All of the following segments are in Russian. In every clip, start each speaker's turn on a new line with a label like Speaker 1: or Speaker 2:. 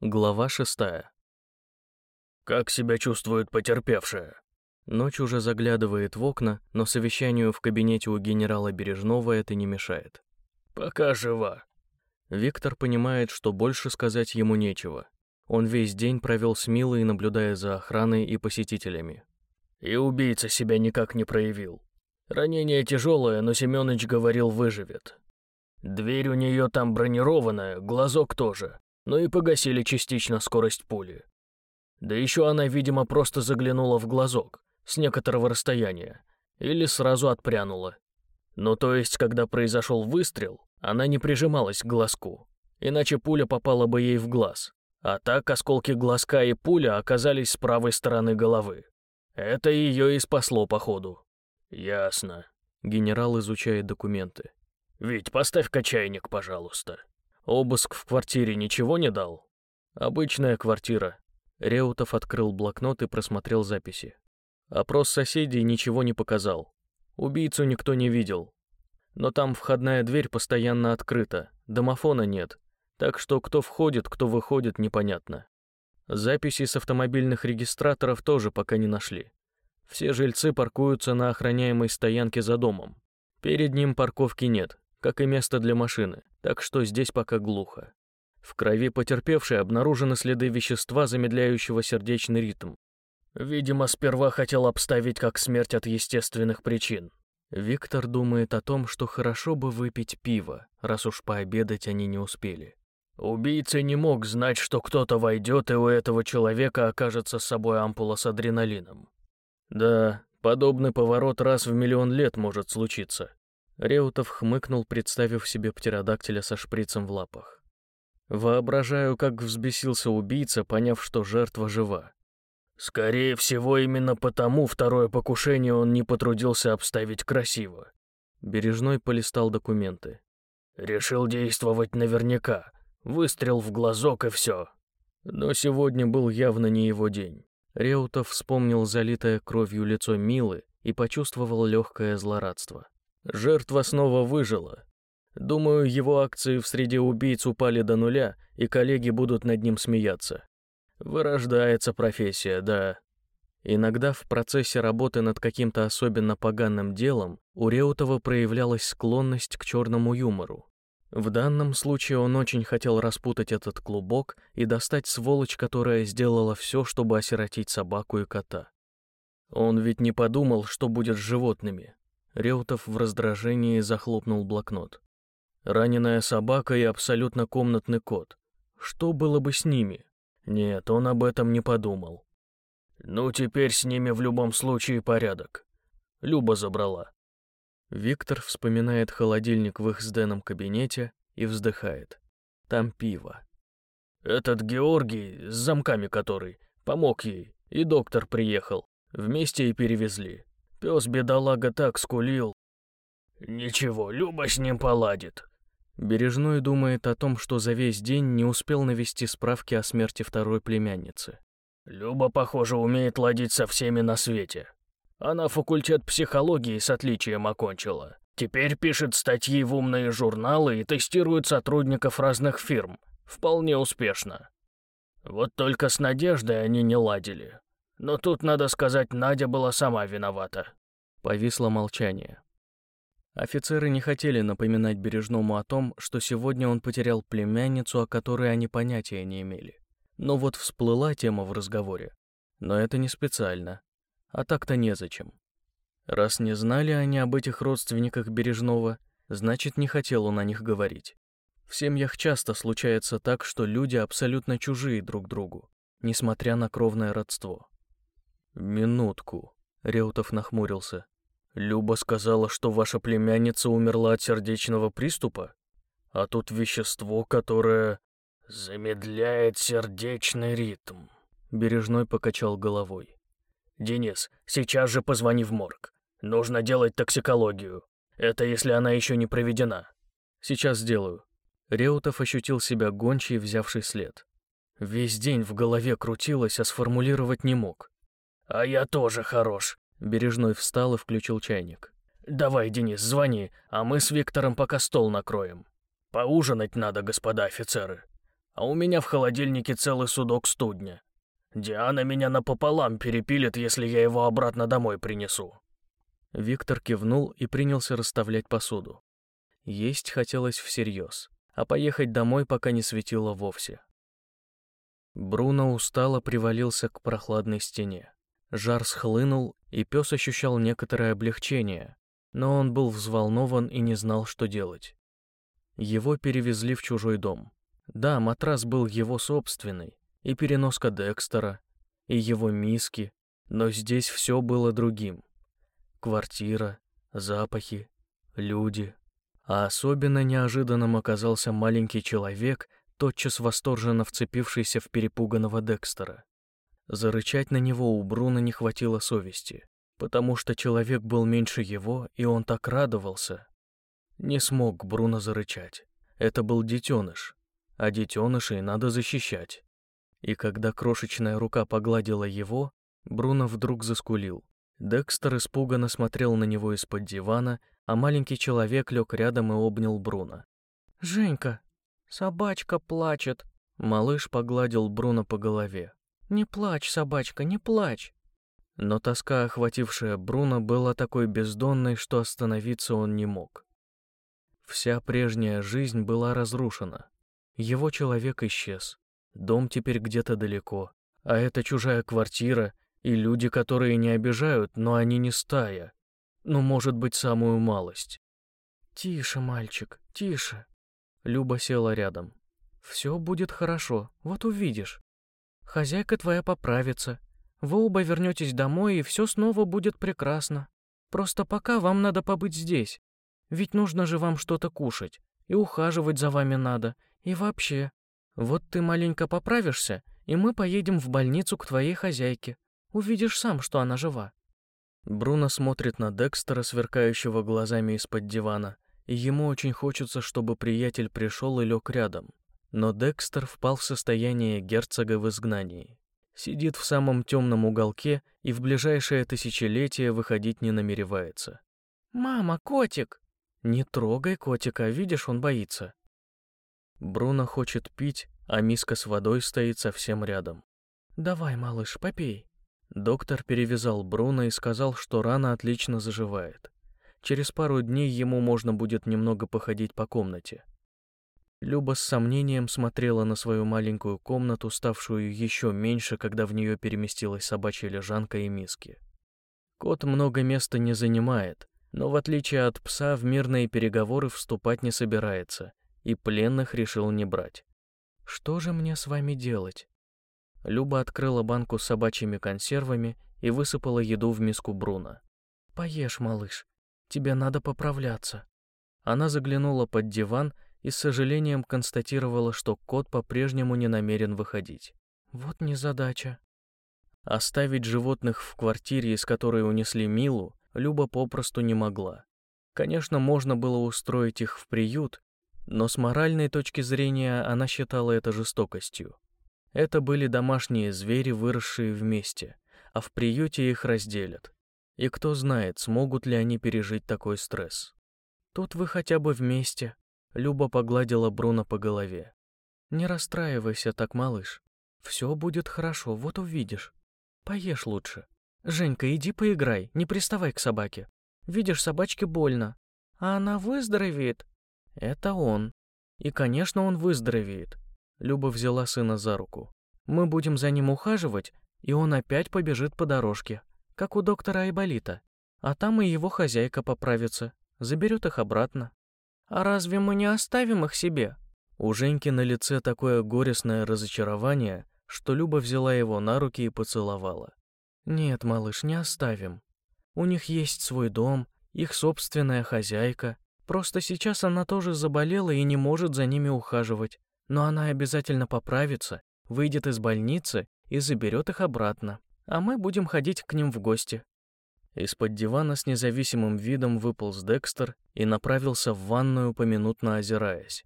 Speaker 1: Глава шестая.
Speaker 2: «Как себя чувствует потерпевшая?»
Speaker 1: Ночь уже заглядывает в окна, но совещанию в кабинете у генерала Бережного это не мешает.
Speaker 2: «Пока жива».
Speaker 1: Виктор понимает, что больше сказать ему нечего. Он весь день провел с Милой, наблюдая за охраной и посетителями.
Speaker 2: И убийца себя никак не проявил. Ранение тяжелое, но Семёныч говорил, выживет. Дверь у нее там бронированная, глазок тоже но и погасили частично скорость пули. Да еще она, видимо, просто заглянула в глазок с некоторого расстояния или сразу отпрянула. Ну то есть, когда произошел выстрел, она не прижималась к глазку, иначе пуля попала бы ей в глаз. А так осколки глазка и пуля оказались с правой стороны головы. Это ее и спасло, походу. Ясно.
Speaker 1: Генерал изучает документы.
Speaker 2: Вить, поставь-ка чайник, пожалуйста.
Speaker 1: Обыск в квартире ничего не дал? Обычная квартира. Реутов открыл блокнот и просмотрел записи. Опрос соседей ничего не показал. Убийцу никто не видел. Но там входная дверь постоянно открыта, домофона нет, так что кто входит, кто выходит, непонятно. Записи с автомобильных регистраторов тоже пока не нашли. Все жильцы паркуются на охраняемой стоянке за домом. Перед ним парковки нет, как и место для машины, так что здесь пока глухо. В крови потерпевшей обнаружены следы вещества, замедляющего сердечный ритм.
Speaker 2: Видимо, сперва хотел обставить как смерть от естественных причин.
Speaker 1: Виктор думает о том, что хорошо бы выпить пиво, раз уж пообедать они не успели.
Speaker 2: Убийца не мог знать, что кто-то войдет, и у этого человека окажется с собой ампула с адреналином.
Speaker 1: Да, подобный поворот раз в миллион лет может случиться. Реутов хмыкнул, представив себе птеродактиля со шприцем в лапах. Воображаю, как взбесился убийца, поняв, что жертва жива.
Speaker 2: Скорее всего, именно потому второе покушение он не потрудился обставить красиво.
Speaker 1: Бережной полистал документы.
Speaker 2: Решил действовать наверняка. Выстрел в глазок и все.
Speaker 1: Но сегодня был явно не его день. Реутов вспомнил залитое кровью лицо Милы и почувствовал легкое злорадство. Жертва снова выжила. Думаю, его акции в среде убийц упали до нуля, и коллеги будут над ним смеяться. Вырождается профессия, да. Иногда в процессе работы над каким-то особенно поганым делом у Реутова проявлялась склонность к черному юмору. В данном случае он очень хотел распутать этот клубок и достать сволочь, которая сделала все, чтобы осиротить собаку и кота. Он ведь не подумал, что будет с животными. Реутов в раздражении захлопнул блокнот. Раненая собака и абсолютно комнатный кот. Что было бы с ними? Нет, он об этом не подумал.
Speaker 2: Ну, теперь с ними в любом случае порядок. Люба забрала.
Speaker 1: Виктор вспоминает холодильник в их с Дэном кабинете и вздыхает. Там пиво.
Speaker 2: Этот Георгий, с замками который, помог ей, и доктор приехал. Вместе и перевезли. Пес бедолага так скулил. Ничего, Люба с ним поладит.
Speaker 1: Бережной думает о том, что за весь день не успел навести справки о смерти второй племянницы.
Speaker 2: Люба, похоже, умеет ладить со всеми на свете. Она факультет психологии с отличием окончила. Теперь пишет статьи в умные журналы и тестирует сотрудников разных фирм. Вполне успешно. Вот только с Надеждой они не ладили. Но тут, надо сказать, Надя была сама виновата.
Speaker 1: Повисло молчание. Офицеры не хотели напоминать Бережному о том, что сегодня он потерял племянницу, о которой они понятия не имели. Но вот всплыла тема в разговоре. Но это не специально. А так-то незачем. Раз не знали они об этих родственниках Бережного, значит, не хотел он о них говорить. В семьях часто случается так, что люди абсолютно чужие друг другу, несмотря на кровное родство.
Speaker 2: «Минутку», — Реутов нахмурился. «Люба сказала, что ваша племянница умерла от сердечного приступа? А тут вещество, которое замедляет сердечный ритм».
Speaker 1: Бережной покачал головой.
Speaker 2: «Денис, сейчас же позвони в морг. Нужно делать токсикологию. Это если она еще не проведена».
Speaker 1: «Сейчас сделаю». Реутов ощутил себя гончей, взявший след. Весь день в голове крутилось, а сформулировать не мог.
Speaker 2: «А я тоже хорош».
Speaker 1: Бережной встал и включил чайник.
Speaker 2: «Давай, Денис, звони, а мы с Виктором пока стол накроем. Поужинать надо, господа офицеры. а у меня в холодильнике целый судок студня. Диана меня напополам перепилит, если я его обратно домой принесу».
Speaker 1: Виктор кивнул и принялся расставлять посуду. Есть хотелось всерьез, а поехать домой пока не светило вовсе. Бруно устало привалился к прохладной стене. Жар схлынул, и пес ощущал некоторое облегчение, но он был взволнован и не знал, что делать. Его перевезли в чужой дом. Да, матрас был его собственный, и переноска Декстера, и его миски, но здесь все было другим. Квартира, запахи, люди. А особенно неожиданным оказался маленький человек, тотчас восторженно вцепившийся в перепуганного Декстера. Зарычать на него у Бруна не хватило совести, потому что человек был меньше его, и он так радовался. Не смог Бруно зарычать. Это был детеныш, а детенышей надо защищать. И когда крошечная рука погладила его, Бруно вдруг заскулил. Декстер испуганно смотрел на него из-под дивана, а маленький человек лег рядом и обнял Бруно.
Speaker 3: «Женька, собачка плачет!»
Speaker 1: Малыш погладил Бруно по голове.
Speaker 3: «Не плачь, собачка, не плачь!»
Speaker 1: Но тоска, охватившая Бруно, была такой бездонной, что остановиться он не мог. Вся прежняя жизнь была разрушена. Его человек исчез. Дом теперь где-то далеко. А это чужая квартира и люди, которые не обижают, но они не стая. Ну, может быть, самую малость.
Speaker 3: «Тише, мальчик, тише!»
Speaker 1: Люба села рядом.
Speaker 3: «Все будет хорошо, вот увидишь. Хозяйка твоя поправится. Вы оба вернетесь домой, и все снова будет прекрасно. Просто пока вам надо побыть здесь. Ведь нужно же вам что-то кушать, и ухаживать за вами надо, и вообще. Вот ты маленько поправишься, и мы поедем в больницу к твоей хозяйке. Увидишь сам, что она жива».
Speaker 1: Бруно смотрит на Декстера, сверкающего глазами из-под дивана, и ему очень хочется, чтобы приятель пришел и лег рядом. Но Декстер впал в состояние герцога в изгнании. Сидит в самом темном уголке и в ближайшее тысячелетие выходить не намеревается.
Speaker 3: «Мама, котик!»
Speaker 1: «Не трогай котика, видишь, он боится». Бруно хочет пить, а миска с водой стоит совсем рядом.
Speaker 3: «Давай, малыш, попей».
Speaker 1: Доктор перевязал Бруно и сказал, что рана отлично заживает. Через пару дней ему можно будет немного походить по комнате. Люба с сомнением смотрела на свою маленькую комнату, ставшую еще меньше, когда в нее переместилась собачья лежанка и миски. Кот много места не занимает, но в отличие от пса в мирные переговоры вступать не собирается, и пленных решил не брать. «Что же мне с вами делать?» Люба открыла банку с собачьими консервами и высыпала еду в миску Бруно.
Speaker 3: «Поешь, малыш, тебе надо поправляться».
Speaker 1: Она заглянула под диван и с сожалением констатировала, что кот по-прежнему не намерен выходить.
Speaker 3: Вот незадача.
Speaker 1: Оставить животных в квартире, из которой унесли Милу, Люба попросту не могла. Конечно, можно было устроить их в приют, но с моральной точки зрения она считала это жестокостью. Это были домашние звери, выросшие вместе, а в приюте их разделят. И кто знает, смогут ли они пережить такой стресс.
Speaker 3: Тут вы хотя бы вместе, Люба погладила Бруно по голове. «Не расстраивайся так, малыш. Все будет хорошо, вот увидишь. Поешь лучше. Женька, иди поиграй, не приставай к собаке. Видишь, собачке больно. А она выздоровеет. Это он. И, конечно, он выздоровеет». Люба взяла сына за руку. «Мы будем за ним ухаживать, и он опять побежит по дорожке, как у доктора Айболита. А там и его хозяйка поправится, заберет их обратно. «А разве мы не оставим их себе?»
Speaker 1: У Женьки на лице такое горестное разочарование, что Люба взяла его на руки и поцеловала. «Нет, малыш, не оставим. У них есть свой дом, их собственная хозяйка. Просто сейчас она тоже заболела и не может за ними ухаживать. Но она обязательно поправится, выйдет из больницы и заберет их обратно. А мы будем ходить к ним в гости. Из-под дивана с независимым видом выполз Декстер и направился в ванную, поминутно озираясь.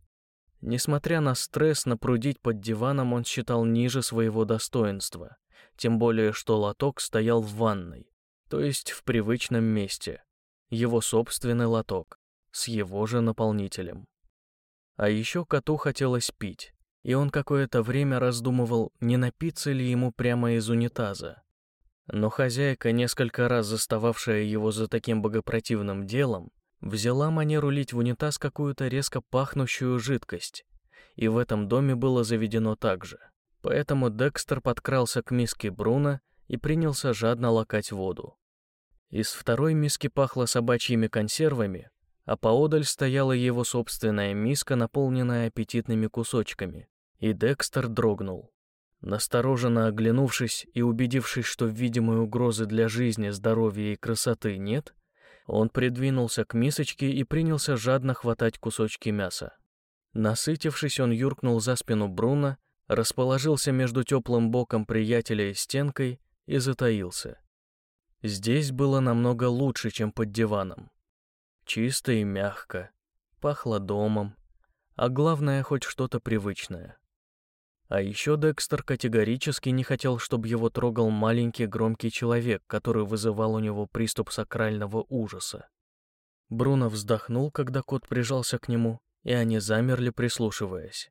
Speaker 1: Несмотря на стресс, напрудить под диваном он считал ниже своего достоинства, тем более что лоток стоял в ванной, то есть в привычном месте. Его собственный лоток, с его же наполнителем. А еще коту хотелось пить,
Speaker 3: и он какое-то время раздумывал, не напиться ли ему прямо из унитаза. Но хозяйка, несколько раз застававшая его за таким богопротивным делом, взяла манеру лить в унитаз какую-то резко пахнущую жидкость, и в этом доме было заведено так же. Поэтому Декстер подкрался к миске Бруна и принялся жадно лакать воду. Из второй миски пахло собачьими консервами, а поодаль стояла его собственная миска, наполненная аппетитными кусочками, и Декстер дрогнул. Настороженно оглянувшись и убедившись, что видимой угрозы для жизни, здоровья и красоты нет, он придвинулся к мисочке и принялся жадно хватать кусочки мяса. Насытившись, он юркнул за спину Бруна, расположился между теплым боком приятеля и стенкой и затаился. Здесь было намного лучше, чем под диваном. Чисто и мягко, пахло домом, а главное, хоть что-то привычное. А еще Декстер категорически не хотел, чтобы его трогал маленький громкий человек, который вызывал у него приступ сакрального ужаса. Бруно вздохнул, когда кот прижался к нему, и они замерли, прислушиваясь.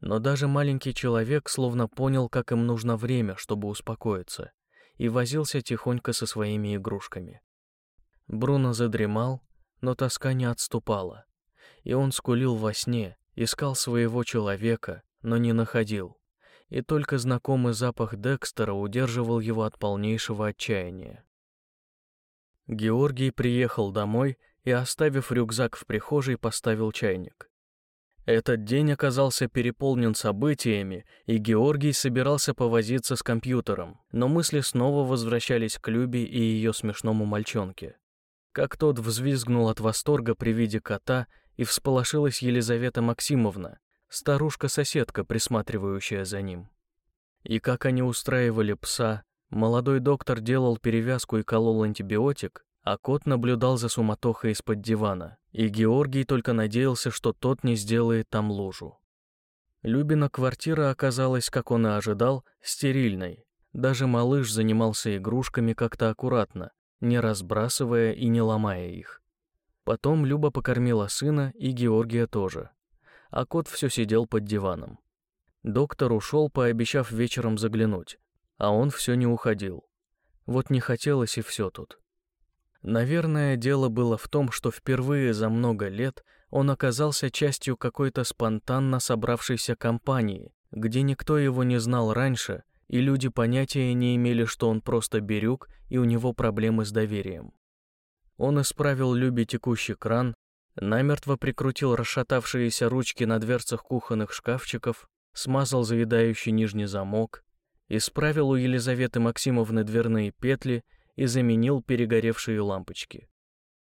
Speaker 3: Но даже маленький человек словно понял, как им нужно время, чтобы успокоиться, и возился тихонько со своими игрушками. Бруно задремал, но тоска не отступала, и он скулил во сне, искал своего человека, но не находил и только знакомый запах Декстера удерживал его от полнейшего отчаяния. Георгий приехал домой и, оставив рюкзак в прихожей, поставил чайник. Этот день оказался переполнен событиями, и Георгий собирался повозиться с компьютером, но мысли снова возвращались к Любе и ее смешному мальчонке. Как тот взвизгнул от восторга при виде кота, и всполошилась Елизавета Максимовна, старушка-соседка, присматривающая за ним. И как они устраивали пса, молодой доктор делал перевязку и колол антибиотик, а кот наблюдал за суматохой из-под дивана, и Георгий только надеялся, что тот не сделает там лужу. Любина квартира оказалась, как он и ожидал, стерильной. Даже малыш занимался игрушками как-то аккуратно, не разбрасывая и не ломая их. Потом Люба покормила сына и Георгия тоже а кот все сидел под диваном. Доктор ушел, пообещав вечером заглянуть, а он все не уходил. Вот не хотелось и все тут. Наверное, дело было в том, что впервые за много лет он оказался частью какой-то спонтанно собравшейся компании, где никто его не знал раньше, и люди понятия не имели, что он просто берюк и у него проблемы с доверием. Он исправил Любе текущий кран, намертво прикрутил расшатавшиеся ручки на дверцах кухонных шкафчиков, смазал заедающий нижний замок, исправил у Елизаветы Максимовны дверные петли и заменил перегоревшие лампочки.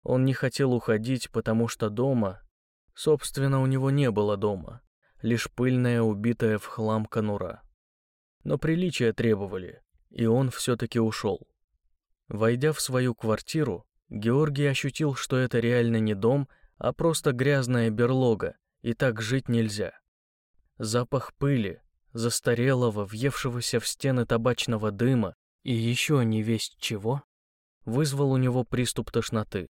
Speaker 3: Он не хотел уходить, потому что дома... Собственно, у него не было дома, лишь пыльная, убитая в хлам конура. Но приличия требовали, и он все-таки ушел. Войдя в свою квартиру, Георгий ощутил, что это реально не дом, а просто грязная берлога, и так жить нельзя. Запах пыли, застарелого, въевшегося в стены табачного дыма и еще не весть чего, вызвал у него приступ тошноты.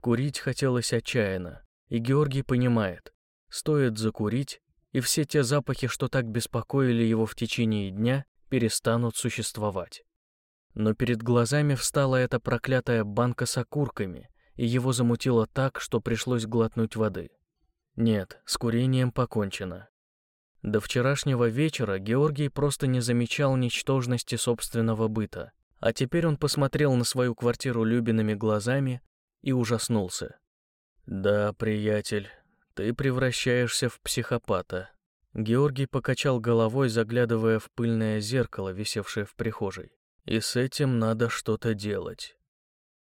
Speaker 3: Курить хотелось отчаянно, и Георгий понимает, стоит закурить, и все те запахи, что так беспокоили его в течение дня, перестанут существовать. Но перед глазами встала эта проклятая банка с окурками, и его замутило так, что пришлось глотнуть воды. Нет, с курением покончено. До вчерашнего вечера Георгий просто не замечал ничтожности собственного быта, а теперь он посмотрел на свою квартиру Любиными глазами и ужаснулся. «Да, приятель, ты превращаешься в психопата». Георгий покачал головой, заглядывая в пыльное зеркало, висевшее в прихожей. «И с этим надо что-то делать.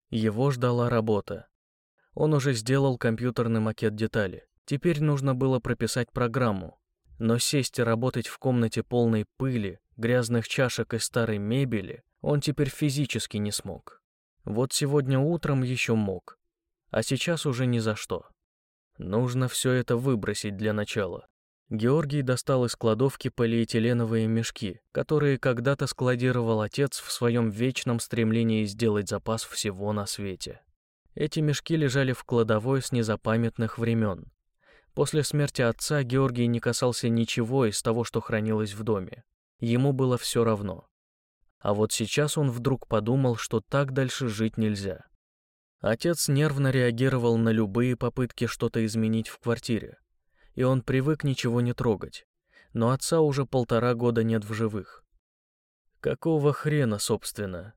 Speaker 3: Его ждала работа. Он уже сделал компьютерный макет детали. Теперь нужно было прописать программу. Но сесть и работать в комнате полной пыли, грязных чашек и старой мебели он теперь физически не смог. Вот сегодня утром еще мог, а сейчас уже ни за что. Нужно все это выбросить для начала. Георгий достал из кладовки полиэтиленовые мешки, которые когда-то складировал отец в своем вечном стремлении сделать запас всего на свете. Эти мешки лежали в кладовой с незапамятных времен. После смерти отца Георгий не касался ничего из того, что хранилось в доме. Ему было все равно. А вот сейчас он вдруг подумал, что так дальше жить нельзя. Отец нервно реагировал на любые попытки что-то изменить в квартире, и он привык ничего не трогать. Но отца уже полтора года нет в живых. Какого хрена, собственно?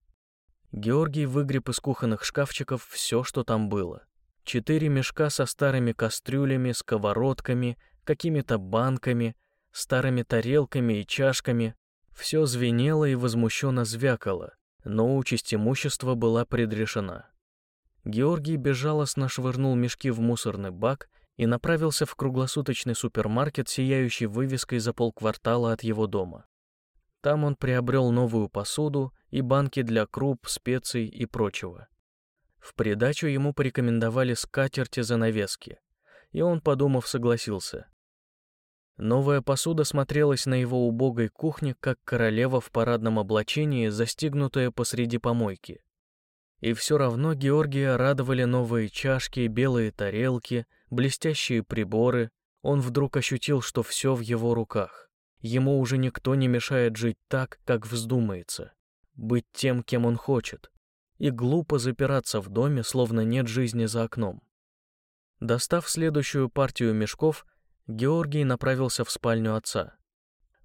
Speaker 3: Георгий выгреб из кухонных шкафчиков все, что там было. Четыре мешка со старыми кастрюлями, сковородками, какими-то банками, старыми тарелками и чашками. Все звенело и возмущенно звякало, но участь имущества была предрешена. Георгий безжалостно швырнул мешки в мусорный бак и направился в круглосуточный супермаркет, сияющий вывеской за полквартала от его дома. Там он приобрел новую посуду и банки для круп, специй и прочего. В придачу ему порекомендовали скатерти-занавески, и он, подумав, согласился. Новая посуда смотрелась на его убогой кухне, как королева в парадном облачении, застигнутая посреди помойки. И все равно Георгия радовали новые чашки, белые тарелки, блестящие приборы. Он вдруг ощутил, что все в его руках. Ему уже никто не мешает жить так, как вздумается. Быть тем, кем он хочет. И глупо запираться в доме, словно нет жизни за окном. Достав следующую партию мешков, Георгий направился в спальню отца.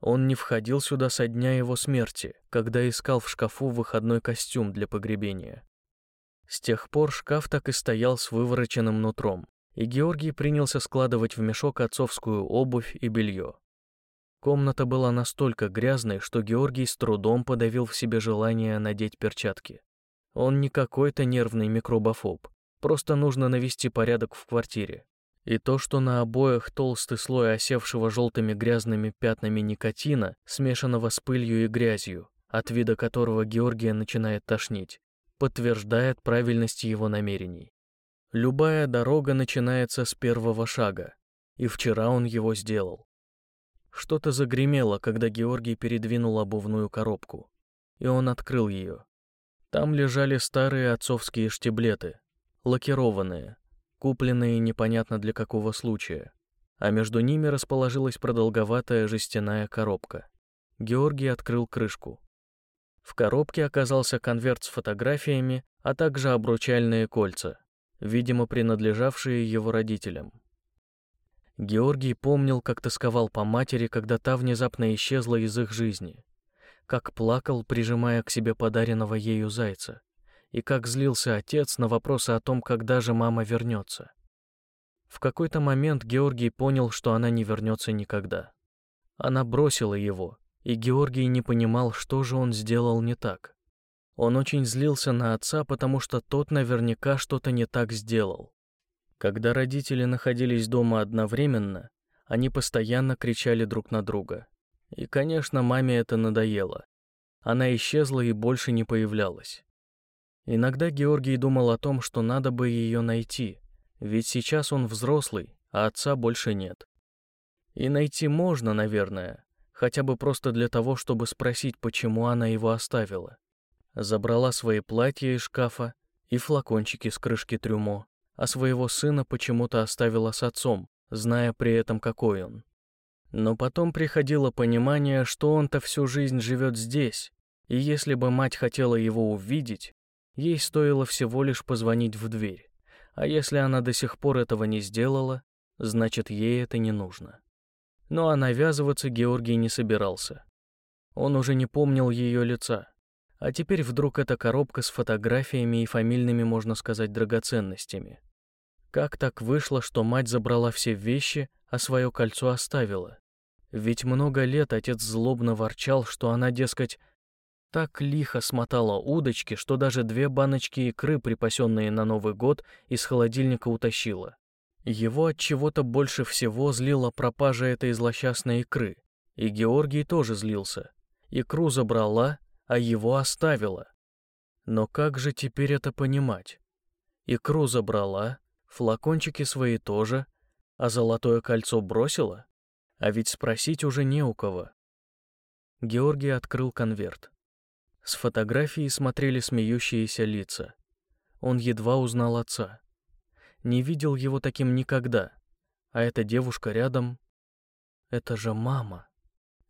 Speaker 3: Он не входил сюда со дня его смерти, когда искал в шкафу выходной костюм для погребения. С тех пор шкаф так и стоял с вывороченным нутром, и Георгий принялся складывать в мешок отцовскую обувь и белье. Комната была настолько грязной, что Георгий с трудом подавил в себе желание надеть перчатки. Он не какой-то нервный микробофоб, просто нужно навести порядок в квартире. И то, что на обоях толстый слой осевшего желтыми грязными пятнами никотина, смешанного с пылью и грязью, от вида которого Георгия начинает тошнить, подтверждает правильность его намерений. Любая дорога начинается с первого шага, и вчера он его сделал. Что-то загремело, когда Георгий передвинул обувную коробку, и он открыл ее. Там лежали старые отцовские штиблеты, лакированные, купленные непонятно для какого случая, а между ними расположилась продолговатая жестяная коробка. Георгий открыл крышку. В коробке оказался конверт с фотографиями, а также обручальные кольца, видимо, принадлежавшие его родителям. Георгий помнил, как тосковал по матери, когда та внезапно исчезла из их жизни, как плакал, прижимая к себе подаренного ею зайца, и как злился отец на вопросы о том, когда же мама вернется. В какой-то момент Георгий понял, что она не вернется никогда. Она бросила его, и Георгий не понимал, что же он сделал не так. Он очень злился на отца, потому что тот наверняка что-то не так сделал. Когда родители находились дома одновременно, они постоянно кричали друг на друга. И, конечно, маме это надоело. Она исчезла и больше не появлялась. Иногда Георгий думал о том, что надо бы ее найти, ведь сейчас он взрослый, а отца больше нет. И найти можно, наверное, хотя бы просто для того, чтобы спросить, почему она его оставила. Забрала свои платья из шкафа и флакончики с крышки трюмо, а своего сына почему-то оставила с отцом, зная при этом, какой он. Но потом приходило понимание, что он-то всю жизнь живет здесь, и если бы мать хотела его увидеть, ей стоило всего лишь позвонить в дверь. А если она до сих пор этого не сделала, значит, ей это не нужно. Но а навязываться Георгий не собирался. Он уже не помнил ее лица. А теперь вдруг эта коробка с фотографиями и фамильными, можно сказать, драгоценностями. Как так вышло, что мать забрала все вещи, а свое кольцо оставила? Ведь много лет отец злобно ворчал, что она, дескать, так лихо смотала удочки, что даже две баночки икры, припасенные на Новый год, из холодильника утащила. Его от чего-то больше всего злила пропажа этой злосчастной икры. И Георгий тоже злился. Икру забрала, а его оставила. Но как же теперь это понимать? Икру забрала, флакончики свои тоже, а золотое кольцо бросила? А ведь спросить уже не у кого. Георгий открыл конверт. С фотографии смотрели смеющиеся лица. Он едва узнал отца не видел его таким никогда. а эта девушка рядом... Это же мама.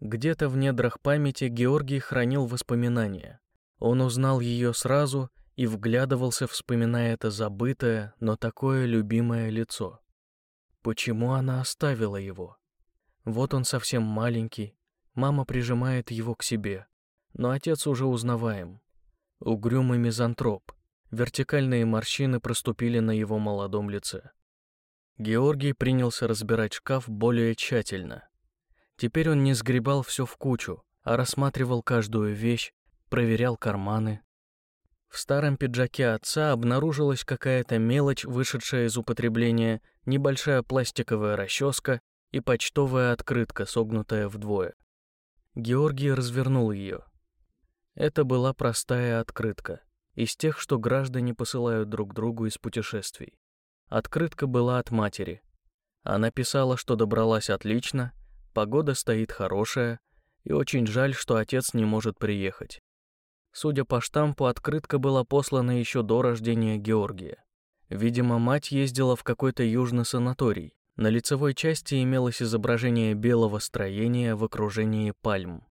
Speaker 3: Где-то в недрах памяти Георгий хранил воспоминания. Он узнал ее сразу и вглядывался, вспоминая это забытое, но такое любимое лицо. Почему она оставила его? Вот он совсем маленький, мама прижимает его к себе, но отец уже узнаваем. Угрюмый мизантроп, вертикальные морщины проступили на его молодом лице. Георгий принялся разбирать шкаф более тщательно. Теперь он не сгребал все в кучу, а рассматривал каждую вещь, проверял карманы. В старом пиджаке отца обнаружилась какая-то мелочь, вышедшая из употребления, небольшая пластиковая расческа и почтовая открытка, согнутая вдвое. Георгий развернул ее. Это была простая открытка, из тех, что граждане посылают друг другу из путешествий. Открытка была от матери. Она писала, что добралась отлично, погода стоит хорошая, и очень жаль, что отец не может приехать. Судя по штампу, открытка была послана еще до рождения Георгия. Видимо, мать ездила в какой-то южный санаторий. На лицевой части имелось изображение белого строения в окружении пальм.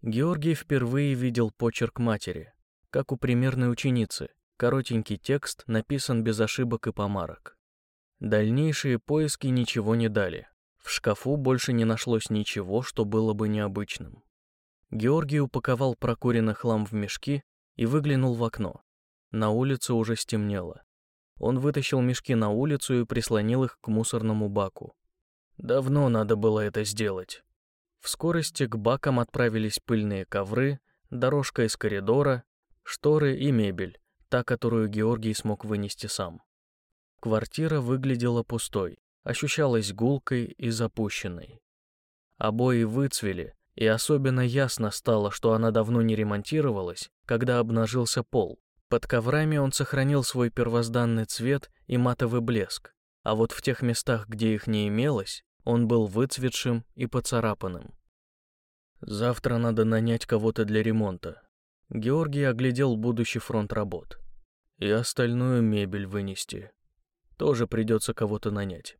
Speaker 3: Георгий впервые видел почерк матери, как у примерной ученицы. Коротенький текст написан без ошибок и помарок. Дальнейшие поиски ничего не дали. В шкафу больше не нашлось ничего, что было бы необычным. Георгий упаковал прокуренный хлам в мешки и выглянул в окно. На улице уже стемнело. Он вытащил мешки на улицу и прислонил их к мусорному баку. Давно надо было это сделать. В скорости к бакам отправились пыльные ковры, дорожка из коридора, шторы и мебель, та, которую Георгий смог вынести сам. Квартира выглядела пустой, ощущалась гулкой и запущенной. Обои выцвели, и особенно ясно стало, что она давно не ремонтировалась, когда обнажился пол. Под коврами он сохранил свой первозданный цвет и матовый блеск, а вот в тех местах, где их не имелось, он был выцветшим и поцарапанным. Завтра надо нанять кого-то для ремонта. Георгий оглядел будущий фронт работ. И остальную мебель вынести. Тоже придется кого-то нанять.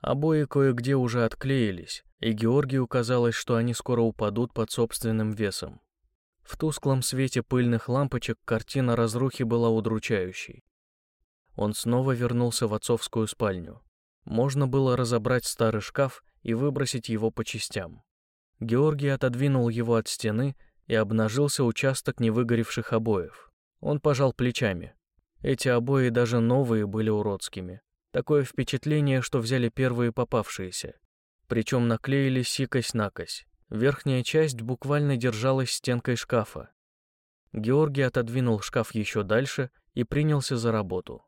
Speaker 3: Обои кое-где уже отклеились, и Георгию казалось, что они скоро упадут под собственным весом. В тусклом свете пыльных лампочек картина разрухи была удручающей. Он снова вернулся в отцовскую спальню. Можно было разобрать старый шкаф и выбросить его по частям. Георгий отодвинул его от стены и обнажился участок невыгоревших обоев. Он пожал плечами. Эти обои даже новые были уродскими. Такое впечатление, что взяли первые попавшиеся. Причем наклеили сикость-накось. Верхняя часть буквально держалась стенкой шкафа. Георгий отодвинул шкаф еще дальше и принялся за работу.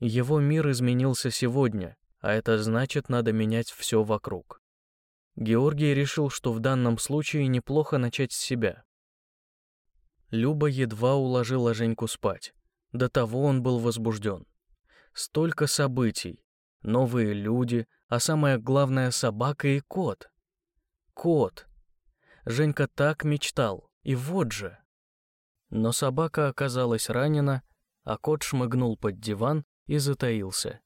Speaker 3: Его мир изменился сегодня, а это значит, надо менять все вокруг. Георгий решил, что в данном случае неплохо начать с себя. Люба едва уложила Женьку спать. До того он был возбужден. Столько событий. Новые люди, а самое главное — собака и кот. Кот. Женька так мечтал, и вот же. Но собака оказалась ранена, а кот шмыгнул под диван и затаился.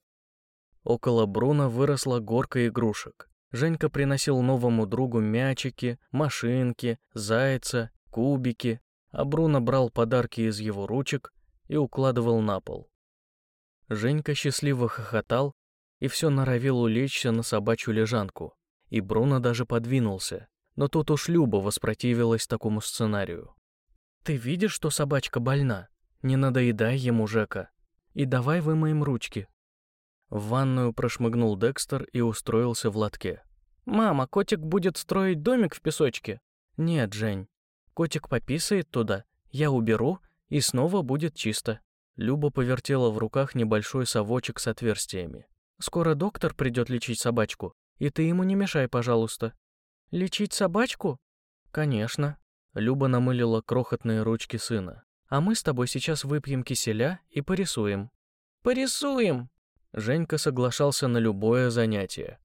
Speaker 3: Около Бруна выросла горка игрушек. Женька приносил новому другу мячики, машинки, зайца, кубики, а Бруно брал подарки из его ручек и укладывал на пол. Женька счастливо хохотал и все норовил улечься на собачью лежанку, и Бруно даже подвинулся, но тут уж Люба воспротивилась такому сценарию. «Ты видишь, что собачка больна? Не надоедай ему, Жека, и давай вымоем ручки». В ванную прошмыгнул Декстер и устроился в лотке. «Мама, котик будет строить домик в песочке?» «Нет, Жень. Котик пописает туда, я уберу, и снова будет чисто». Люба повертела в руках небольшой совочек с отверстиями. «Скоро доктор придет лечить собачку, и ты ему не мешай, пожалуйста». «Лечить собачку?» «Конечно». Люба намылила крохотные ручки сына. «А мы с тобой сейчас выпьем киселя и порисуем». «Порисуем!» Женька соглашался на любое занятие.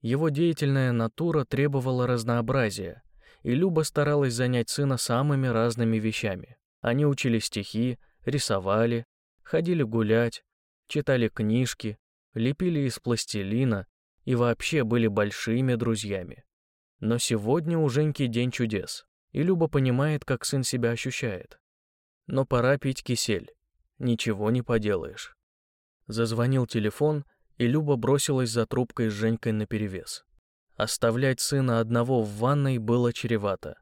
Speaker 3: Его деятельная натура требовала разнообразия, и Люба старалась занять сына самыми разными вещами. Они учили стихи, рисовали, ходили гулять, читали книжки, лепили из пластилина,
Speaker 1: и вообще были большими друзьями. Но сегодня у Женьки день чудес, и Люба понимает, как сын себя ощущает. Но пора пить кисель. Ничего не поделаешь. Зазвонил телефон, и Люба бросилась за трубкой с Женькой наперевес. Оставлять сына одного в ванной было чревато.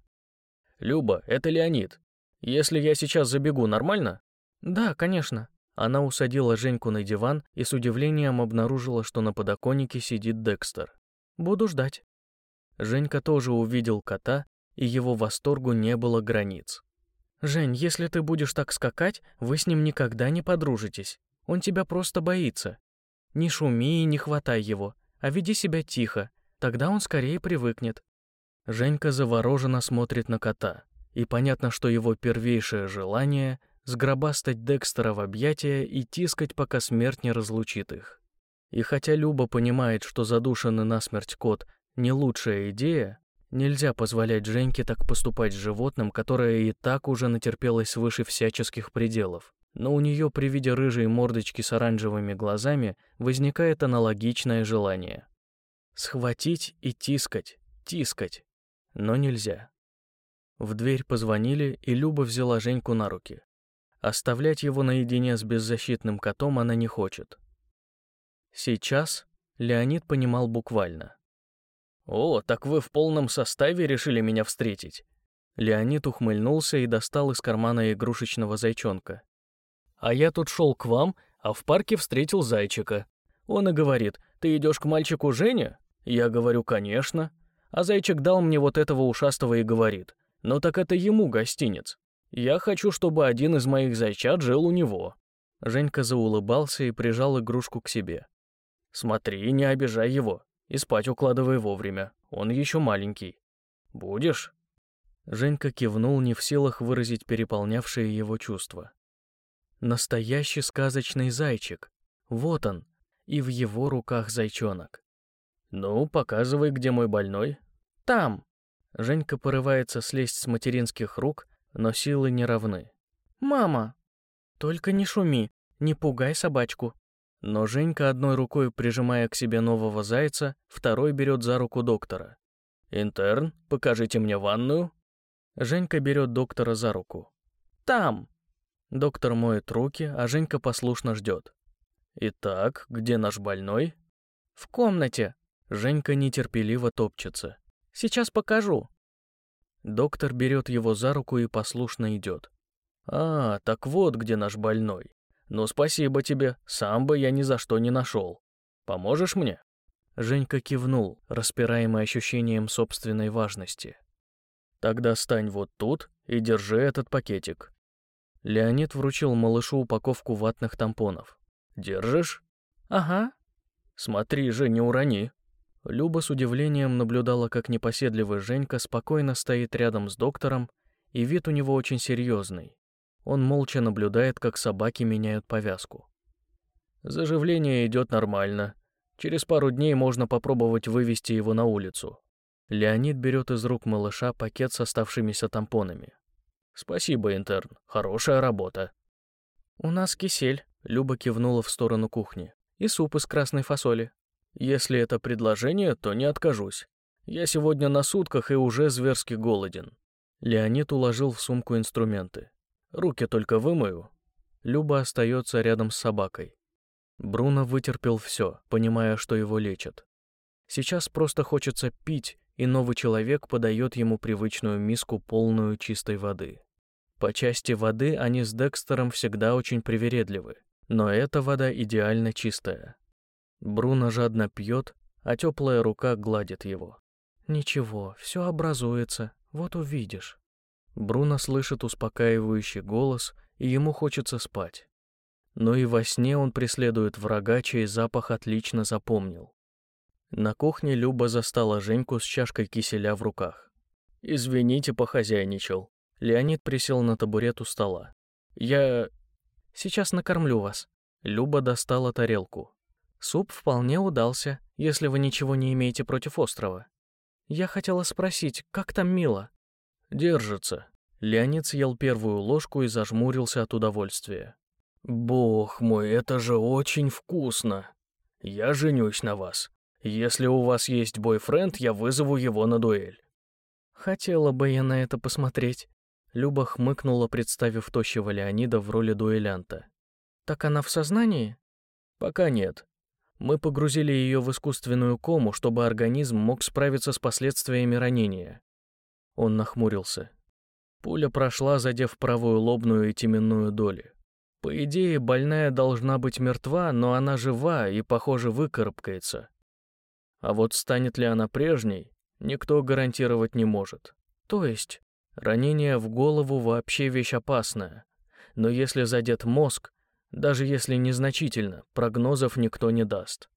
Speaker 1: «Люба, это Леонид. Если я сейчас забегу, нормально?»
Speaker 3: «Да, конечно».
Speaker 1: Она усадила Женьку на диван и с удивлением обнаружила, что на подоконнике сидит Декстер.
Speaker 3: «Буду ждать».
Speaker 1: Женька тоже увидел кота, и его восторгу не было границ.
Speaker 3: «Жень, если ты будешь так скакать, вы с ним никогда не подружитесь. Он тебя просто боится. Не шуми и не хватай его, а веди себя тихо, тогда он скорее привыкнет».
Speaker 1: Женька завороженно смотрит на кота, и понятно, что его первейшее желание — сгробастать Декстера в объятия и тискать, пока смерть не разлучит их. И хотя Люба понимает, что задушенный насмерть кот — не лучшая идея, нельзя позволять Женьке так поступать с животным, которое и так уже натерпелось свыше всяческих пределов но у нее при виде рыжей мордочки с оранжевыми глазами возникает аналогичное желание. Схватить и тискать, тискать, но нельзя. В дверь позвонили, и Люба взяла Женьку на руки. Оставлять его наедине с беззащитным котом она не хочет. Сейчас Леонид понимал буквально. «О, так вы в полном составе решили меня встретить?» Леонид ухмыльнулся и достал из кармана игрушечного зайчонка. А я тут шел к вам, а в парке встретил зайчика. Он и говорит, ты идешь к мальчику Жене? Я говорю, конечно. А зайчик дал мне вот этого ушастого и говорит, ну так это ему гостинец. Я хочу, чтобы один из моих зайчат жил у него. Женька заулыбался и прижал игрушку к себе. Смотри, не обижай его. И спать укладывай вовремя. Он еще маленький. Будешь? Женька кивнул, не в силах выразить переполнявшие его чувства. Настоящий сказочный зайчик. Вот он. И в его руках зайчонок. «Ну, показывай, где мой больной».
Speaker 3: «Там».
Speaker 1: Женька порывается слезть с материнских рук, но силы не равны.
Speaker 3: «Мама!» «Только не шуми, не пугай собачку».
Speaker 1: Но Женька одной рукой прижимая к себе нового зайца, второй берет за руку доктора. «Интерн, покажите мне ванную». Женька берет доктора за руку.
Speaker 3: «Там!»
Speaker 1: Доктор моет руки, а Женька послушно ждет. «Итак, где наш больной?»
Speaker 3: «В комнате».
Speaker 1: Женька нетерпеливо топчется.
Speaker 3: «Сейчас покажу».
Speaker 1: Доктор берет его за руку и послушно идет. «А, так вот где наш больной. Ну, спасибо тебе, сам бы я ни за что не нашел. Поможешь мне?» Женька кивнул, распираемый ощущением собственной важности. «Тогда стань вот тут и держи этот пакетик. Леонид вручил малышу упаковку ватных тампонов. «Держишь?»
Speaker 3: «Ага».
Speaker 1: «Смотри же, не урони». Люба с удивлением наблюдала, как непоседливый Женька спокойно стоит рядом с доктором, и вид у него очень серьезный. Он молча наблюдает, как собаки меняют повязку. Заживление идет нормально. Через пару дней можно попробовать вывести его на улицу. Леонид берет из рук малыша пакет с оставшимися тампонами. «Спасибо, интерн. Хорошая работа».
Speaker 3: «У нас кисель», —
Speaker 1: Люба кивнула в сторону кухни.
Speaker 3: «И суп из красной фасоли».
Speaker 1: «Если это предложение, то не откажусь. Я сегодня на сутках и уже зверски голоден». Леонид уложил в сумку инструменты. «Руки только вымою». Люба остается рядом с собакой. Бруно вытерпел все, понимая, что его лечат. Сейчас просто хочется пить, и новый человек подает ему привычную миску, полную чистой воды. По части воды они с Декстером всегда очень привередливы, но эта вода идеально чистая. Бруно жадно пьет, а теплая рука гладит его.
Speaker 3: «Ничего, все образуется, вот увидишь».
Speaker 1: Бруно слышит успокаивающий голос, и ему хочется спать. Но и во сне он преследует врага, чей запах отлично запомнил. На кухне Люба застала Женьку с чашкой киселя в руках. «Извините, похозяйничал», Леонид присел на табурет у стола. «Я...
Speaker 3: сейчас накормлю вас».
Speaker 1: Люба достала тарелку.
Speaker 3: «Суп вполне удался, если вы ничего не имеете против острова. Я хотела спросить, как там Мила?»
Speaker 1: «Держится». Леонид съел первую ложку и зажмурился от удовольствия. «Бог мой, это же очень вкусно! Я женюсь на вас.
Speaker 2: Если у вас есть бойфренд, я вызову его на дуэль».
Speaker 3: Хотела бы я на это посмотреть. Люба хмыкнула, представив тощего Леонида в роли дуэлянта. Так она в сознании?
Speaker 2: Пока нет. Мы погрузили ее в искусственную кому, чтобы организм мог справиться с последствиями ранения. Он нахмурился. Пуля прошла, задев правую лобную и теменную доли. По идее, больная должна быть мертва, но она жива и, похоже, выкарабкается. А вот станет ли она прежней, никто гарантировать не может.
Speaker 3: То есть,
Speaker 2: ранение в голову вообще вещь опасная. Но если задет мозг, даже если незначительно, прогнозов никто не даст.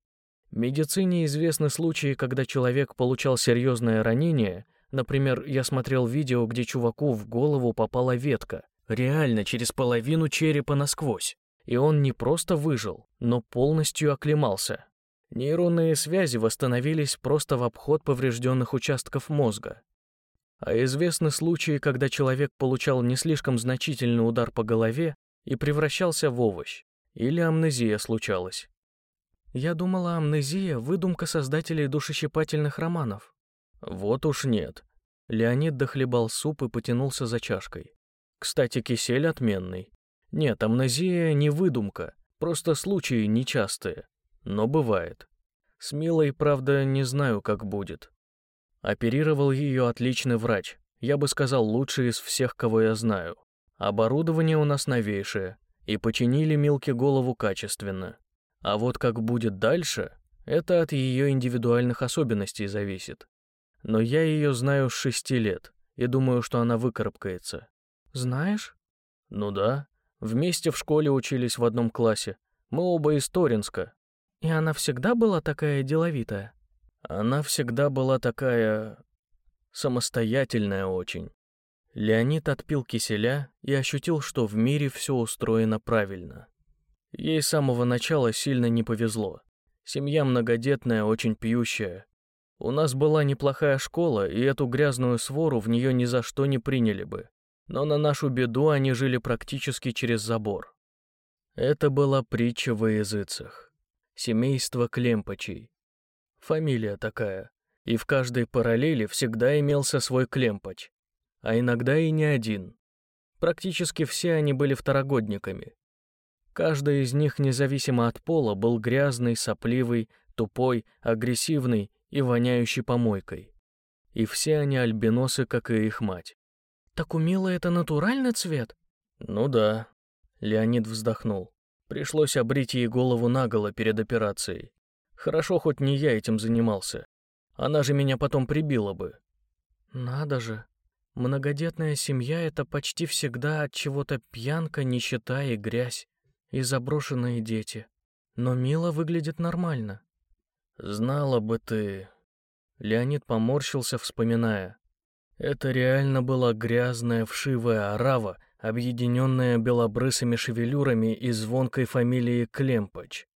Speaker 2: В медицине известны случаи, когда человек получал серьезное ранение, например, я смотрел видео, где чуваку в голову попала ветка, реально через половину черепа насквозь, и он не просто выжил, но полностью оклемался. Нейронные связи восстановились просто в обход поврежденных участков мозга. А известны случаи, когда человек получал не слишком значительный удар по голове и превращался в овощ. Или амнезия случалась.
Speaker 3: Я думала, амнезия — выдумка создателей душещипательных романов.
Speaker 2: Вот уж нет. Леонид дохлебал суп и потянулся за чашкой. Кстати, кисель отменный. Нет, амнезия не выдумка, просто случаи нечастые. Но бывает. С Милой, правда, не знаю, как будет. Оперировал ее отличный врач, я бы сказал, лучший из всех, кого я знаю. Оборудование у нас новейшее, и починили Милке голову качественно. А вот как будет дальше, это от ее индивидуальных особенностей зависит. Но я ее знаю с шести лет, и думаю, что она выкарабкается.
Speaker 3: Знаешь?
Speaker 2: Ну да. Вместе в школе учились в одном классе. Мы оба из Торинска.
Speaker 3: И она всегда была такая деловитая?
Speaker 2: Она всегда была такая... самостоятельная очень. Леонид отпил киселя и ощутил, что в мире все устроено правильно. Ей с самого начала сильно не повезло. Семья многодетная, очень пьющая. У нас была неплохая школа, и эту грязную свору в нее ни за что не приняли бы. Но на нашу беду они жили практически через забор. Это была притча во языцах. Семейство Клемпачей. Фамилия такая. И в каждой параллели всегда имелся свой Клемпач а иногда и не один. Практически все они были второгодниками. Каждый из них, независимо от пола, был грязный, сопливый, тупой, агрессивный и воняющий помойкой. И все они альбиносы, как и их мать.
Speaker 3: «Так у Милы это натуральный цвет?»
Speaker 2: «Ну да», — Леонид вздохнул. Пришлось обрить ей голову наголо перед операцией. Хорошо, хоть не я этим занимался. Она же меня потом прибила бы.
Speaker 3: «Надо же», Многодетная семья — это почти всегда от чего-то пьянка, нищета и грязь, и заброшенные дети. Но Мила выглядит нормально.
Speaker 2: Знала бы ты... Леонид поморщился, вспоминая. Это реально была грязная вшивая орава, объединенная белобрысыми шевелюрами и звонкой фамилией Клемпач.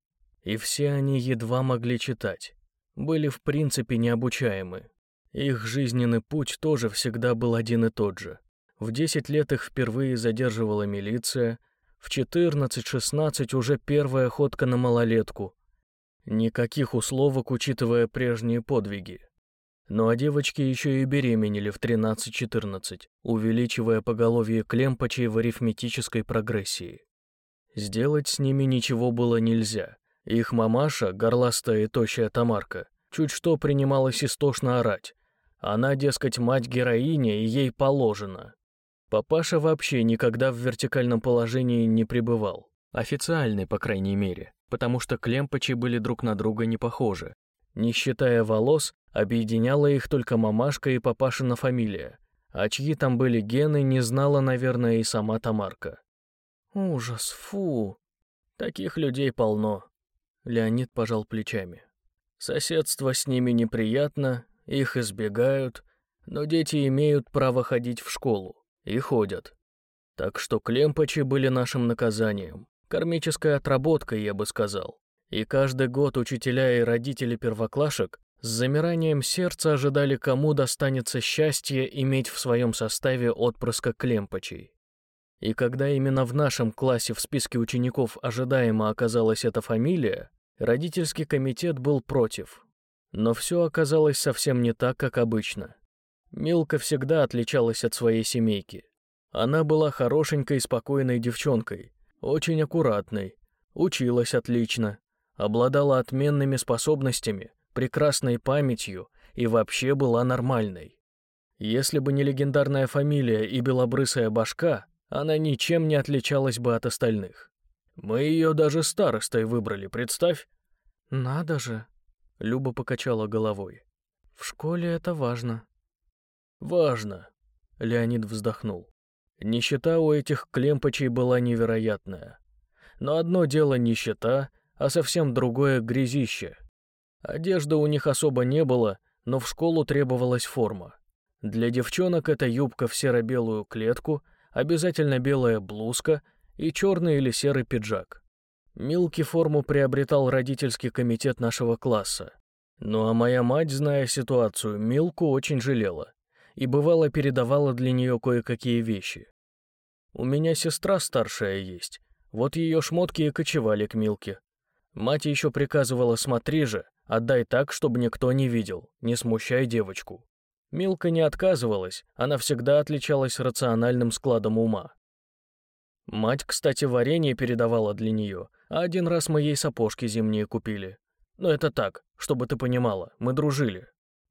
Speaker 2: И все они едва могли читать. Были в принципе необучаемы. Их жизненный путь тоже всегда был один и тот же. В 10 лет их впервые задерживала милиция, в 14-16 уже первая ходка на малолетку. Никаких условок, учитывая прежние подвиги. Ну а девочки еще и беременели в 13-14, увеличивая поголовье клемпачей в арифметической прогрессии. Сделать с ними ничего было нельзя. Их мамаша, горластая и тощая Тамарка, чуть что принималась истошно орать, она, дескать, мать героиня, и ей положено. Папаша вообще никогда в вертикальном положении не пребывал. Официальный, по крайней мере, потому что клемпачи были друг на друга не похожи. Не считая волос, объединяла их только мамашка и папашина фамилия. А чьи там были гены, не знала, наверное, и сама Тамарка.
Speaker 3: «Ужас, фу!»
Speaker 2: «Таких людей полно», — Леонид пожал плечами. «Соседство с ними неприятно, их избегают, но дети имеют право ходить в школу и ходят. Так что клемпачи были нашим наказанием, кармической отработкой, я бы сказал. И каждый год учителя и родители первоклашек с замиранием сердца ожидали, кому достанется счастье иметь в своем составе отпрыска клемпачей. И когда именно в нашем классе в списке учеников ожидаемо оказалась эта фамилия, родительский комитет был против,
Speaker 1: Но все оказалось совсем не так, как обычно. Милка всегда отличалась от своей семейки. Она была хорошенькой, спокойной девчонкой, очень аккуратной, училась отлично, обладала отменными способностями, прекрасной памятью и вообще была нормальной. Если бы не легендарная фамилия и белобрысая башка, она ничем не отличалась бы от остальных. Мы ее даже старостой выбрали, представь.
Speaker 3: Надо же. Люба покачала головой. В школе это важно.
Speaker 1: Важно. Леонид вздохнул. Нищета у этих клемпочей была невероятная. Но одно дело нищета, а совсем другое — грязище. Одежды у них особо не было, но в школу требовалась форма. Для девчонок это юбка в серо-белую клетку, обязательно белая блузка и черный или серый пиджак. Милки форму приобретал родительский комитет нашего класса. Ну а моя мать, зная ситуацию, Милку очень жалела и бывало передавала для нее кое-какие вещи. У меня сестра старшая есть, вот ее шмотки и кочевали к Милке. Мать еще приказывала «смотри же, отдай так, чтобы никто не видел, не смущай девочку». Милка не отказывалась, она всегда отличалась рациональным складом ума. Мать, кстати, варенье передавала для нее, а один раз мы ей сапожки зимние купили. Но это так, чтобы ты понимала, мы дружили.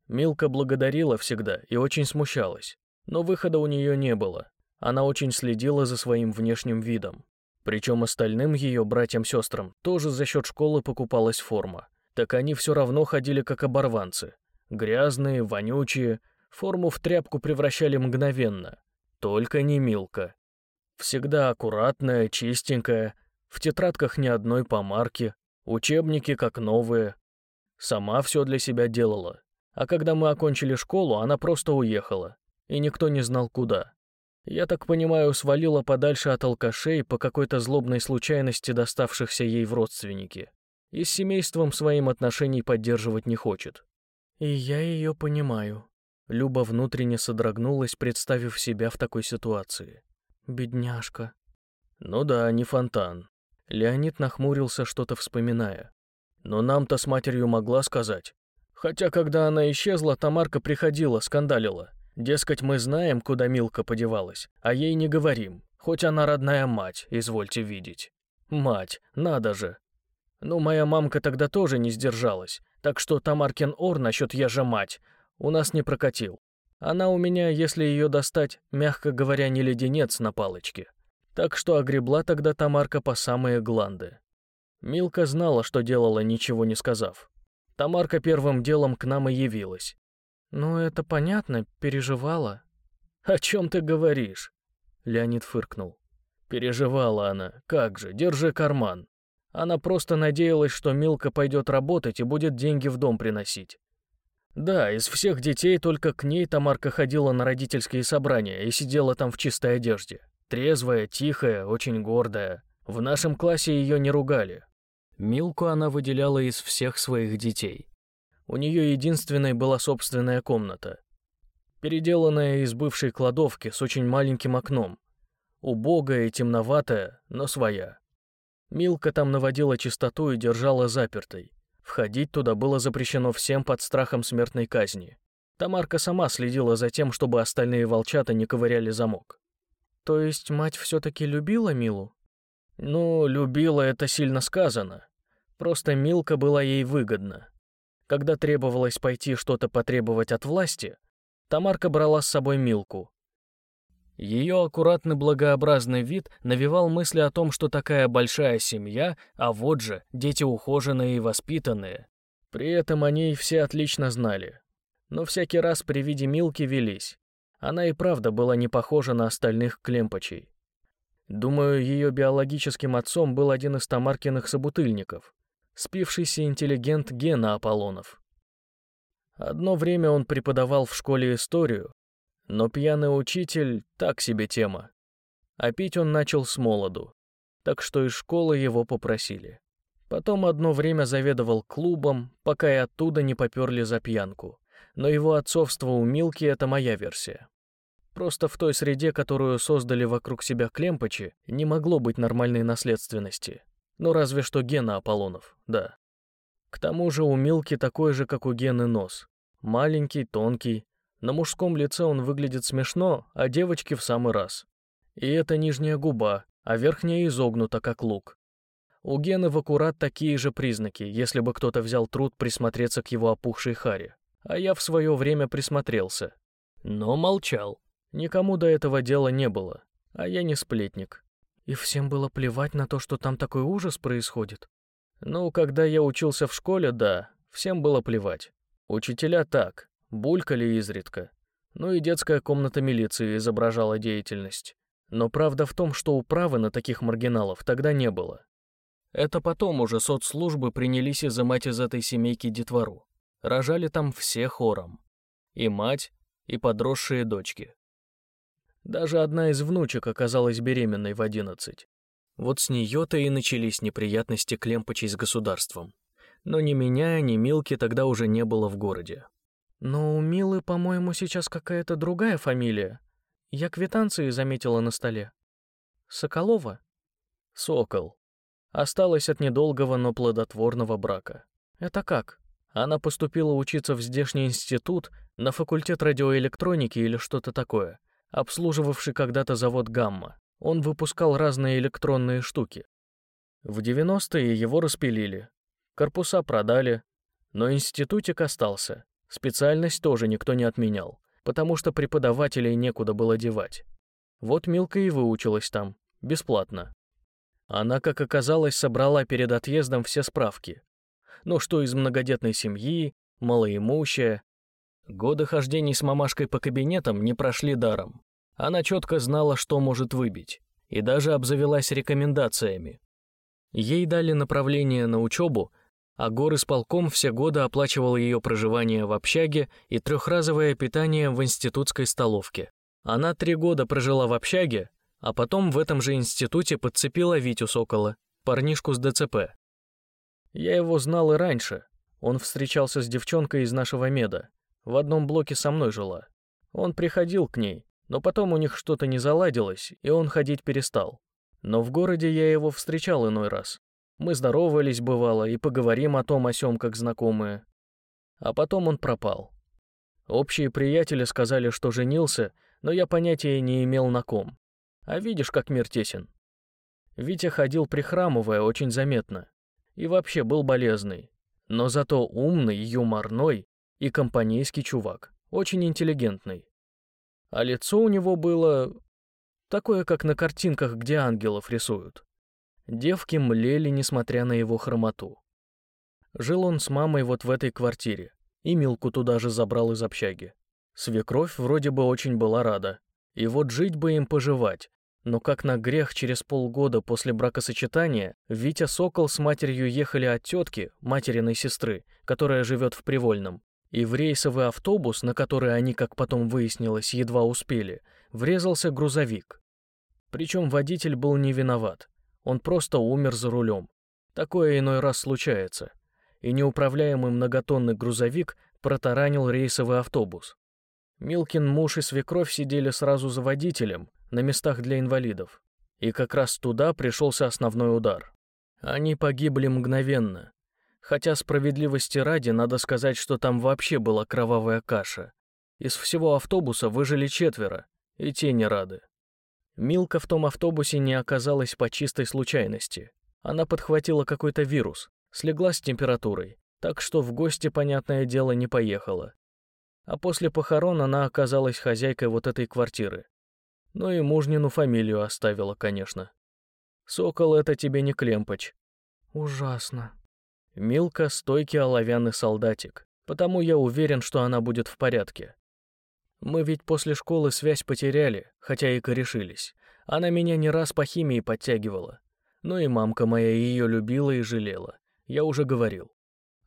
Speaker 1: Милка благодарила всегда и очень смущалась, но выхода у нее не было. Она очень следила за своим внешним видом. Причем остальным ее братьям-сестрам тоже за счет школы покупалась форма. Так они все равно ходили как оборванцы. Грязные, вонючие, Форму в тряпку превращали мгновенно. Только не Милка. Всегда аккуратная, чистенькая, в тетрадках ни одной помарки, учебники как новые. Сама все для себя делала. А когда мы окончили школу, она просто уехала. И никто не знал куда. Я так понимаю, свалила подальше от алкашей по какой-то злобной случайности, доставшихся ей в родственники. И с семейством своим отношений поддерживать не хочет.
Speaker 3: И я ее понимаю. Люба внутренне содрогнулась, представив себя в такой ситуации. Бедняжка.
Speaker 1: Ну да, не фонтан. Леонид нахмурился, что-то вспоминая. Но нам-то с матерью могла сказать. Хотя, когда она исчезла, Тамарка приходила, скандалила. Дескать, мы знаем, куда Милка подевалась, а ей не говорим, хоть она родная мать, извольте видеть. Мать, надо же. Ну, моя мамка тогда тоже не сдержалась, так что Тамаркин ор насчет я же мать у нас не прокатил. Она у меня, если ее достать, мягко говоря, не леденец на палочке. Так что огребла тогда Тамарка по самые гланды. Милка знала, что делала, ничего не сказав. Тамарка первым делом к нам и явилась.
Speaker 3: «Ну, это понятно, переживала».
Speaker 1: «О чем ты говоришь?» Леонид фыркнул. Переживала она. Как же, держи карман. Она просто надеялась, что Милка пойдет работать и будет деньги в дом приносить. Да, из всех детей только к ней Тамарка ходила на родительские собрания и сидела там в чистой одежде. Трезвая, тихая, очень гордая. В нашем классе ее не ругали. Милку она выделяла из всех своих детей. У нее единственной была собственная комната. Переделанная из бывшей кладовки с очень маленьким окном. Убогая и темноватая, но своя. Милка там наводила чистоту и держала запертой. Входить туда было запрещено всем под страхом смертной казни. Тамарка сама следила за тем, чтобы остальные волчата не ковыряли замок.
Speaker 3: То есть мать все-таки любила Милу?
Speaker 1: Ну, любила это сильно сказано. Просто Милка была ей выгодна. Когда требовалось пойти что-то потребовать от власти, Тамарка брала с собой Милку, ее аккуратный благообразный вид навевал мысли о том, что такая большая семья, а вот же, дети ухоженные и воспитанные. При этом они все отлично знали. Но всякий раз при виде Милки велись. Она и правда была не похожа на остальных клемпочей. Думаю, ее биологическим отцом был один из Тамаркиных собутыльников, спившийся интеллигент Гена Аполлонов. Одно время он преподавал в школе историю, но пьяный учитель — так себе тема. А пить он начал с молоду, так что из школы его попросили. Потом одно время заведовал клубом, пока и оттуда не поперли за пьянку. Но его отцовство у Милки — это моя версия. Просто в той среде, которую создали вокруг себя Клемпачи, не могло быть нормальной наследственности. Ну разве что Гена Аполлонов, да. К тому же у Милки такой же, как у Гены, нос. Маленький, тонкий. На мужском лице он выглядит смешно, а девочки в самый раз. И это нижняя губа, а верхняя изогнута, как лук. У Гены в аккурат такие же признаки, если бы кто-то взял труд присмотреться к его опухшей харе. А я в свое время присмотрелся. Но молчал. Никому до этого дела не было. А я не сплетник.
Speaker 3: И всем было плевать на то, что там такой ужас происходит.
Speaker 1: Ну, когда я учился в школе, да, всем было плевать. Учителя так, булькали изредка. Ну и детская комната милиции изображала деятельность. Но правда в том, что управы на таких маргиналов тогда не было. Это потом уже соцслужбы принялись изымать из этой семейки детвору. Рожали там все хором. И мать, и подросшие дочки. Даже одна из внучек оказалась беременной в одиннадцать. Вот с нее-то и начались неприятности Клемпачей с государством. Но ни меня, ни Милки тогда уже не было в городе.
Speaker 3: Но у Милы, по-моему, сейчас какая-то другая фамилия. Я квитанции заметила на столе. Соколова?
Speaker 1: Сокол. Осталась от недолгого, но плодотворного брака.
Speaker 3: Это как?
Speaker 1: Она поступила учиться в здешний институт на факультет радиоэлектроники или что-то такое, обслуживавший когда-то завод «Гамма». Он выпускал разные электронные штуки. В 90-е его распилили. Корпуса продали, но институтик остался. Специальность тоже никто не отменял потому что преподавателей некуда было девать. Вот Милка и выучилась там, бесплатно. Она, как оказалось, собрала перед отъездом все справки. Ну что из многодетной семьи, малоимущая. Годы хождений с мамашкой по кабинетам не прошли даром. Она четко знала, что может выбить, и даже обзавелась рекомендациями. Ей дали направление на учебу а горы с полком все годы оплачивал ее проживание в общаге и трехразовое питание в институтской столовке. Она три года прожила в общаге, а потом в этом же институте подцепила Витю Сокола, парнишку с ДЦП. Я его знал и раньше. Он встречался с девчонкой из нашего меда. В одном блоке со мной жила. Он приходил к ней, но потом у них что-то не заладилось, и он ходить перестал. Но в городе я его встречал иной раз. Мы здоровались, бывало, и поговорим о том о сём, как знакомые. А потом он пропал. Общие приятели сказали, что женился, но я понятия не имел на ком. А видишь, как мир тесен. Витя ходил прихрамывая очень заметно. И вообще был болезный. Но зато умный, юморной и компанейский чувак. Очень интеллигентный. А лицо у него было... Такое, как на картинках, где ангелов рисуют. Девки млели, несмотря на его хромоту. Жил он с мамой вот в этой квартире, и Милку туда же забрал из общаги. Свекровь вроде бы очень была рада. И вот жить бы им поживать. Но как на грех через полгода после бракосочетания Витя Сокол с матерью ехали от тетки, материной сестры, которая живет в Привольном, и в рейсовый автобус, на который они, как потом выяснилось, едва успели, врезался грузовик. Причем водитель был не виноват. Он просто умер за рулем. Такое иной раз случается. И неуправляемый многотонный грузовик протаранил рейсовый автобус. Милкин муж и свекровь сидели сразу за водителем, на местах для инвалидов. И как раз туда пришелся основной удар. Они погибли мгновенно. Хотя справедливости ради надо сказать, что там вообще была кровавая каша. Из всего автобуса выжили четверо, и те не рады. Милка в том автобусе не оказалась по чистой случайности. Она подхватила какой-то вирус, слегла с температурой, так что в гости, понятное дело, не поехала. А после похорон она оказалась хозяйкой вот этой квартиры. Ну и мужнину фамилию оставила, конечно. Сокол — это тебе не Клемпач.
Speaker 3: Ужасно.
Speaker 1: Милка — стойкий оловянный солдатик, потому я уверен, что она будет в порядке. Мы ведь после школы связь потеряли, хотя и корешились. Она меня не раз по химии подтягивала. Ну и мамка моя ее любила и жалела. Я уже говорил.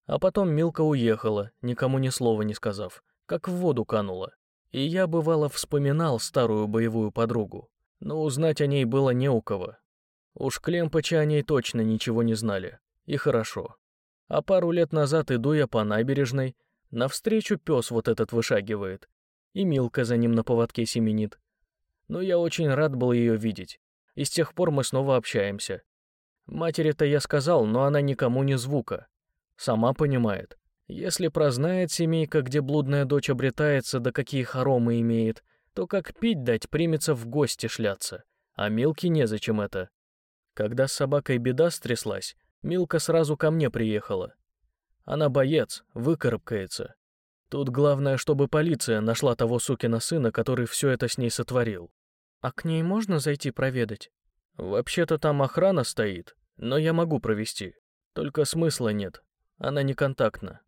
Speaker 1: А потом Милка уехала, никому ни слова не сказав, как в воду канула. И я, бывало, вспоминал старую боевую подругу. Но узнать о ней было не у кого. Уж Клемпачи о ней точно ничего не знали. И хорошо. А пару лет назад иду я по набережной, навстречу пес вот этот вышагивает, и Милка за ним на поводке семенит. Но я очень рад был ее видеть, и с тех пор мы снова общаемся. Матери-то я сказал, но она никому не звука. Сама понимает. Если прознает семейка, где блудная дочь обретается, да какие хоромы имеет, то как пить дать примется в гости шляться. А Милке незачем это. Когда с собакой беда стряслась, Милка сразу ко мне приехала. Она боец, выкарабкается. Тут главное, чтобы полиция нашла того сукина сына, который все это с ней сотворил.
Speaker 3: А к ней можно зайти проведать?
Speaker 1: Вообще-то там охрана стоит, но я могу провести. Только смысла нет. Она не контактна.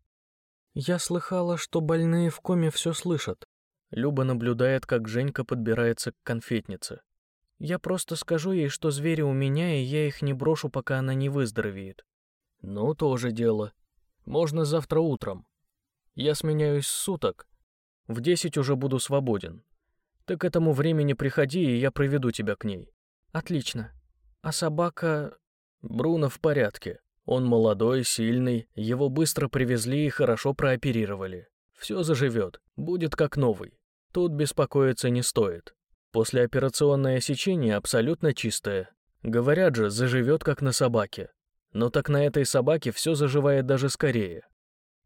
Speaker 3: Я слыхала, что больные в коме все слышат.
Speaker 1: Люба наблюдает, как Женька подбирается к конфетнице.
Speaker 3: Я просто скажу ей, что звери у меня, и я их не брошу, пока она не выздоровеет.
Speaker 1: Ну, тоже дело. Можно завтра утром. Я сменяюсь суток. В десять уже буду свободен. Ты к этому времени приходи, и я проведу тебя к ней.
Speaker 3: Отлично. А собака...
Speaker 1: Бруно в порядке. Он молодой, сильный, его быстро привезли и хорошо прооперировали. Все заживет, будет как новый. Тут беспокоиться не стоит. Послеоперационное сечение абсолютно чистое. Говорят же, заживет как на собаке. Но так на этой собаке все заживает даже скорее.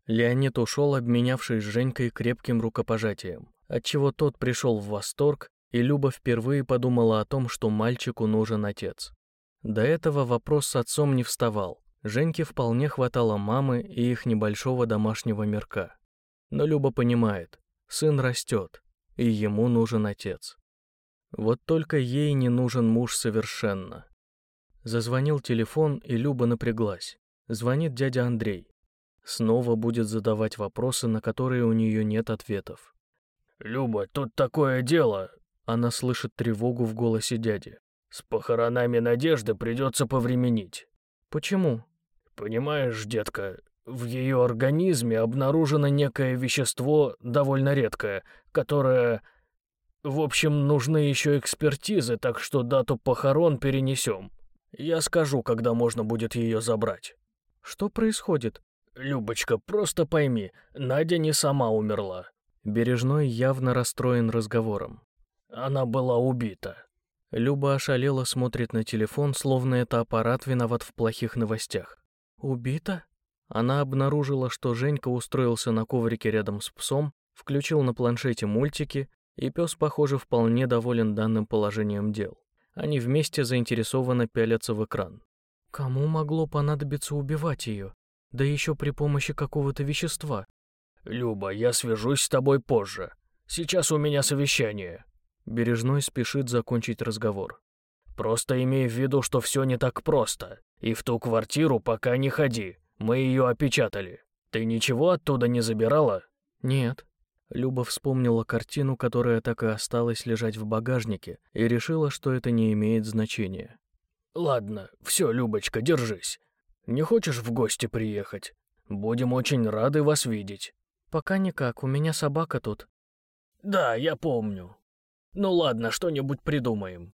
Speaker 1: Леонид ушел, обменявшись с Женькой крепким рукопожатием, отчего тот пришел в восторг, и Люба впервые подумала о том, что мальчику нужен отец. До этого вопрос с отцом не вставал. Женьке вполне хватало мамы и их небольшого домашнего мирка. Но Люба понимает, сын растет, и ему нужен отец. Вот только ей не нужен муж совершенно. Зазвонил телефон, и Люба напряглась. Звонит дядя Андрей. Снова будет задавать вопросы, на которые у нее нет ответов.
Speaker 2: «Люба, тут такое дело!»
Speaker 1: Она слышит тревогу в голосе дяди.
Speaker 2: «С похоронами Надежды придется повременить».
Speaker 3: «Почему?»
Speaker 2: «Понимаешь, детка, в ее организме обнаружено некое вещество, довольно редкое, которое в общем, нужны еще экспертизы, так что дату похорон перенесем. Я скажу, когда можно будет ее забрать.
Speaker 3: Что происходит?
Speaker 2: Любочка, просто пойми, Надя не сама умерла.
Speaker 1: Бережной явно расстроен разговором.
Speaker 2: Она была убита.
Speaker 1: Люба ошалела смотрит на телефон, словно это аппарат виноват в плохих новостях.
Speaker 3: Убита?
Speaker 1: Она обнаружила, что Женька устроился на коврике рядом с псом, включил на планшете мультики и пес, похоже, вполне доволен данным положением дел. Они вместе заинтересованно пялятся в экран.
Speaker 3: Кому могло понадобиться убивать ее? Да еще при помощи какого-то вещества.
Speaker 2: «Люба, я свяжусь с тобой позже. Сейчас у меня совещание».
Speaker 1: Бережной спешит закончить разговор.
Speaker 2: «Просто имей в виду, что все не так просто. И в ту квартиру пока не ходи. Мы ее опечатали. Ты ничего оттуда не забирала?»
Speaker 3: «Нет»,
Speaker 1: Люба вспомнила картину, которая так и осталась лежать в багажнике, и решила, что это не имеет значения.
Speaker 2: «Ладно, все, Любочка, держись. Не хочешь в гости приехать? Будем очень рады вас видеть».
Speaker 3: «Пока никак, у меня собака тут».
Speaker 2: «Да, я помню. Ну ладно, что-нибудь придумаем».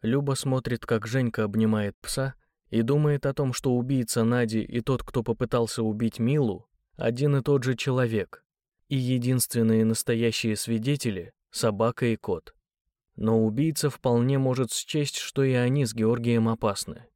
Speaker 1: Люба смотрит, как Женька обнимает пса, и думает о том, что убийца Нади и тот, кто попытался убить Милу, один и тот же человек, и единственные настоящие свидетели — собака и кот. Но убийца вполне может счесть, что и они с Георгием опасны.